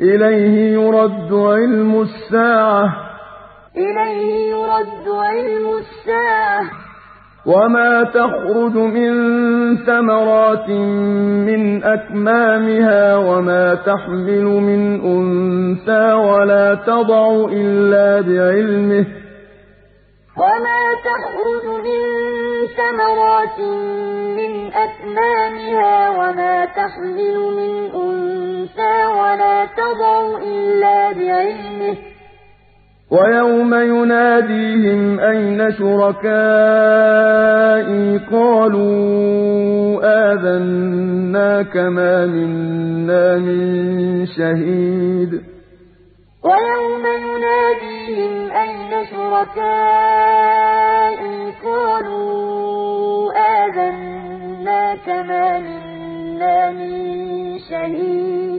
إليه يرد علم الساعة. إليه يرد علم الساعة. وما تخرج من ثمرات من أكمامها وما تحمل من أنثى ولا تضع إلا بعلمه. وما تخرج من ثمرات من أكمامها وما تحمل من أنثى ولا تضع إلا بعلمه. ويوم يناديهم أين شركائي؟ قالوا آذناك ما منا من شهيد. ويوم يناديهم أين شركائي؟ قالوا آذناك ما منا من شهيد.